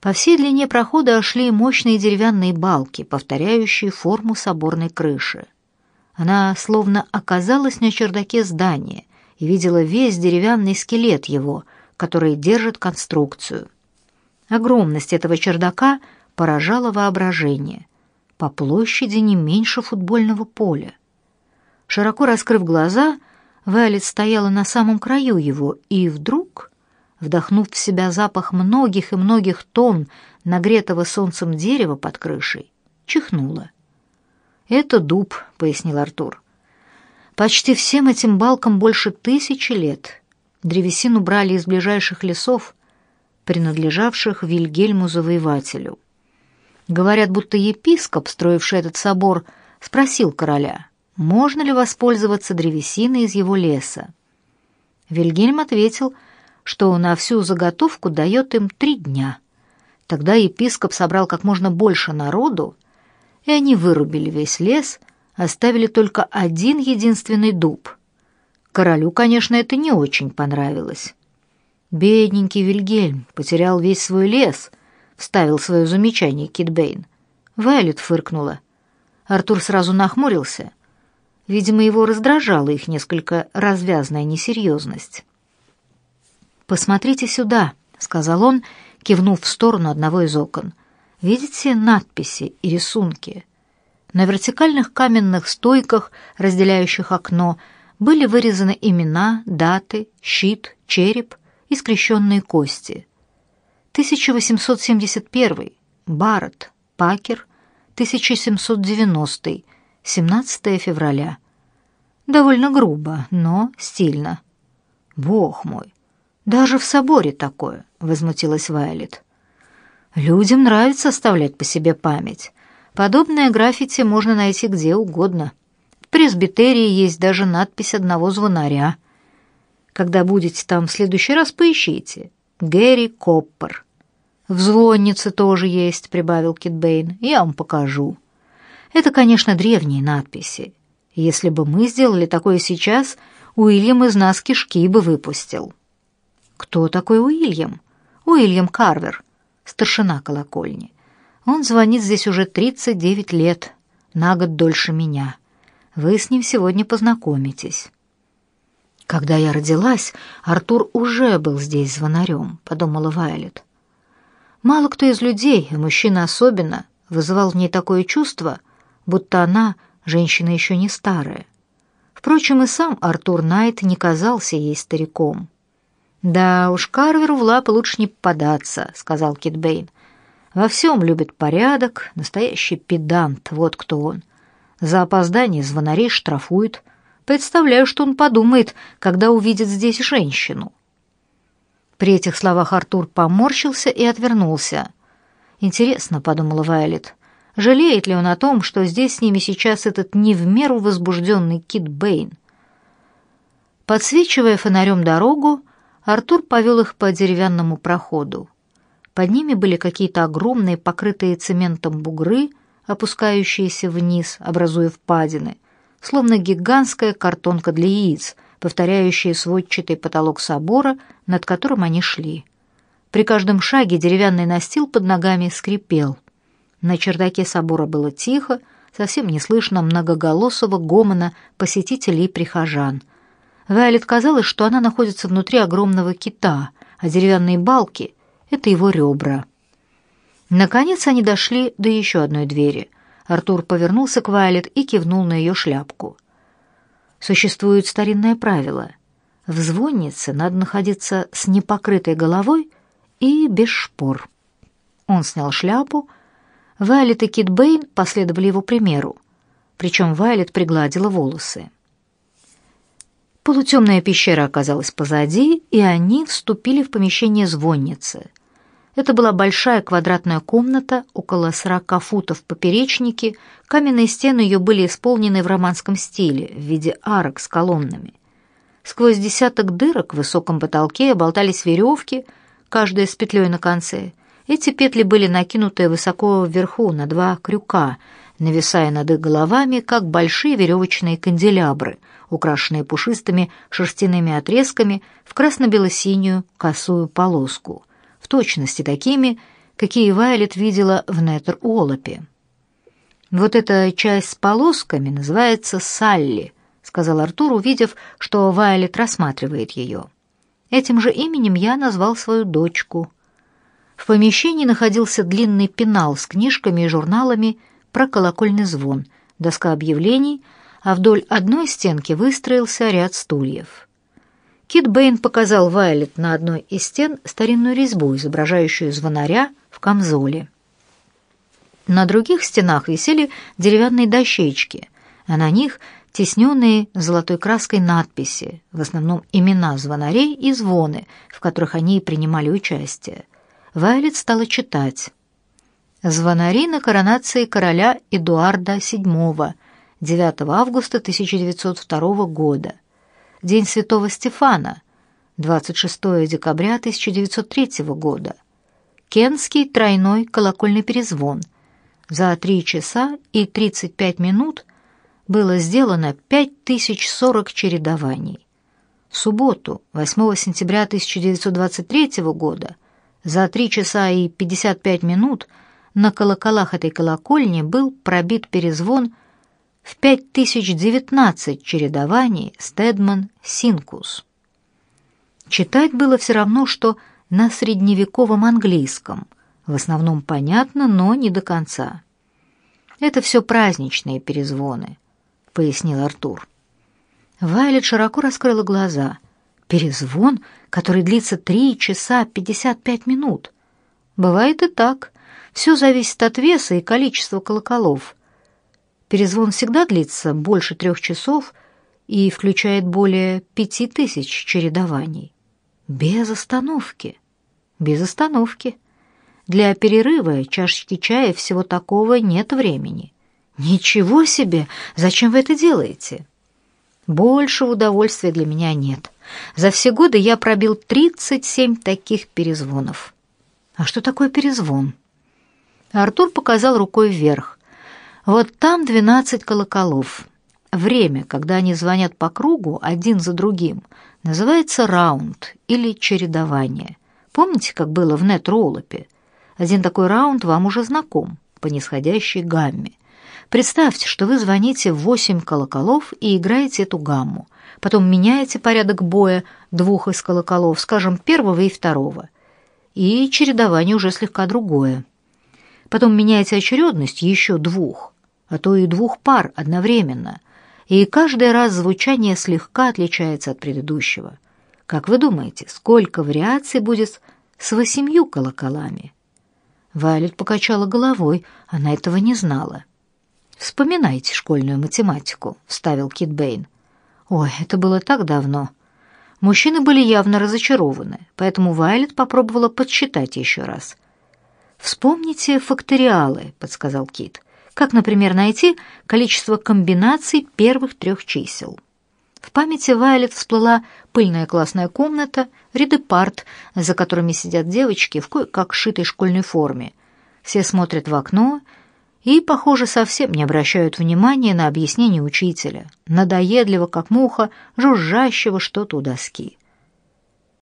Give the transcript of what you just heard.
По всей длине прохода шли мощные деревянные балки, повторяющие форму соборной крыши. Она словно оказалась на чердаке здания и видела весь деревянный скелет его, который держит конструкцию. Огромность этого чердака поражала воображение. По площади не меньше футбольного поля. Широко раскрыв глаза, Вайлет стояла на самом краю его, и вдруг, вдохнув в себя запах многих и многих тонн нагретого солнцем дерева под крышей, чихнула. «Это дуб», — пояснил Артур. «Почти всем этим балкам больше тысячи лет. Древесину брали из ближайших лесов, принадлежавших Вильгельму Завоевателю. Говорят, будто епископ, строивший этот собор, спросил короля, можно ли воспользоваться древесиной из его леса. Вильгельм ответил, что на всю заготовку дает им три дня. Тогда епископ собрал как можно больше народу, и они вырубили весь лес, оставили только один единственный дуб. Королю, конечно, это не очень понравилось. «Бедненький Вильгельм потерял весь свой лес», — вставил свое замечание Кит Бэйн. Вайлет фыркнула. Артур сразу нахмурился. Видимо, его раздражала их несколько развязная несерьезность. «Посмотрите сюда», — сказал он, кивнув в сторону одного из окон. «Видите надписи и рисунки?» На вертикальных каменных стойках, разделяющих окно, были вырезаны имена, даты, щит, череп — и скрещенные кости. 1871. Барретт. Пакер. 1790. 17 февраля. Довольно грубо, но стильно. Бог мой, даже в соборе такое, возмутилась Вайлет. Людям нравится оставлять по себе память. Подобное граффити можно найти где угодно. В пресбитерии есть даже надпись одного звонаря — когда будете там в следующий раз, поищите. Гэри Коппер. В звоннице тоже есть, прибавил Китбейн. Я вам покажу. Это, конечно, древние надписи. Если бы мы сделали такое сейчас, Уильям из нас кишки бы выпустил. Кто такой Уильям? Уильям Карвер, старшина колокольни. Он звонит здесь уже 39 лет, на год дольше меня. Вы с ним сегодня познакомитесь. Когда я родилась, Артур уже был здесь звонарем, подумала Вайлет. Мало кто из людей, и мужчина особенно, вызывал в ней такое чувство, будто она женщина еще не старая. Впрочем, и сам Артур Найт не казался ей стариком. «Да уж, Карверу в лапы лучше не попадаться», — сказал Кит Бэйн. «Во всем любит порядок, настоящий педант, вот кто он. За опоздание звонарей штрафует, Представляю, что он подумает, когда увидит здесь женщину. При этих словах Артур поморщился и отвернулся. Интересно, подумала Вайлет, жалеет ли он о том, что здесь с ними сейчас этот не в меру возбужденный Кит Бэйн. Подсвечивая фонарем дорогу, Артур повел их по деревянному проходу. Под ними были какие-то огромные, покрытые цементом бугры, опускающиеся вниз, образуя впадины — словно гигантская картонка для яиц, повторяющая сводчатый потолок собора, над которым они шли. При каждом шаге деревянный настил под ногами скрипел. На чердаке собора было тихо, совсем не слышно многоголосого гомона посетителей и прихожан. Вайлет казалось, что она находится внутри огромного кита, а деревянные балки — это его ребра. Наконец они дошли до еще одной двери — Артур повернулся к Вайлет и кивнул на ее шляпку. Существует старинное правило. В звоннице надо находиться с непокрытой головой и без шпор. Он снял шляпу. Вайлет и Кит Бэйн последовали его примеру. Причем Вайлет пригладила волосы. Полутемная пещера оказалась позади, и они вступили в помещение звонницы. Это была большая квадратная комната, около сорока футов в поперечнике, каменные стены ее были исполнены в романском стиле, в виде арок с колоннами. Сквозь десяток дырок в высоком потолке болтались веревки, каждая с петлей на конце. Эти петли были накинуты высоко вверху на два крюка, нависая над их головами, как большие веревочные канделябры, украшенные пушистыми шерстяными отрезками в красно-бело-синюю косую полоску — в точности такими, какие Вайлет видела в Нетер-Уоллопе. «Вот эта часть с полосками называется Салли», — сказал Артур, увидев, что Вайлет рассматривает ее. Этим же именем я назвал свою дочку. В помещении находился длинный пенал с книжками и журналами про колокольный звон, доска объявлений, а вдоль одной стенки выстроился ряд стульев. Кит Бэйн показал Вайлет на одной из стен старинную резьбу, изображающую звонаря в камзоле. На других стенах висели деревянные дощечки, а на них тесненные золотой краской надписи, в основном имена звонарей и звоны, в которых они принимали участие. Вайлет стала читать. Звонари на коронации короля Эдуарда VII, 9 августа 1902 года. День Святого Стефана, 26 декабря 1903 года. Кенский тройной колокольный перезвон – за три часа и 35 минут было сделано 5040 чередований. В субботу, 8 сентября 1923 года, за 3 часа и 55 минут на колоколах этой колокольни был пробит перезвон в 5019 чередований Стедман-Синкус. Читать было все равно, что на средневековом английском – в основном понятно, но не до конца. «Это все праздничные перезвоны», — пояснил Артур. Вайлет широко раскрыла глаза. «Перезвон, который длится три часа пятьдесят пять минут. Бывает и так. Все зависит от веса и количества колоколов. Перезвон всегда длится больше трех часов и включает более пяти тысяч чередований. Без остановки. Без остановки. Для перерыва, чашечки чая, всего такого нет времени. Ничего себе! Зачем вы это делаете? Больше удовольствия для меня нет. За все годы я пробил 37 таких перезвонов. А что такое перезвон? Артур показал рукой вверх. Вот там 12 колоколов. Время, когда они звонят по кругу один за другим, называется раунд или чередование. Помните, как было в Нет-Роллопе? Один такой раунд вам уже знаком по нисходящей гамме. Представьте, что вы звоните в восемь колоколов и играете эту гамму. Потом меняете порядок боя двух из колоколов, скажем, первого и второго. И чередование уже слегка другое. Потом меняете очередность еще двух, а то и двух пар одновременно. И каждый раз звучание слегка отличается от предыдущего. Как вы думаете, сколько вариаций будет с восемью колоколами? Вайлет покачала головой, она этого не знала. «Вспоминайте школьную математику», — вставил Кит Бэйн. «Ой, это было так давно». Мужчины были явно разочарованы, поэтому Вайлет попробовала подсчитать еще раз. «Вспомните факториалы», — подсказал Кит. «Как, например, найти количество комбинаций первых трех чисел?» В памяти Вайлет всплыла пыльная классная комната, ряды парт, за которыми сидят девочки в кое-как шитой школьной форме. Все смотрят в окно и, похоже, совсем не обращают внимания на объяснение учителя, надоедливо, как муха, жужжащего что-то у доски.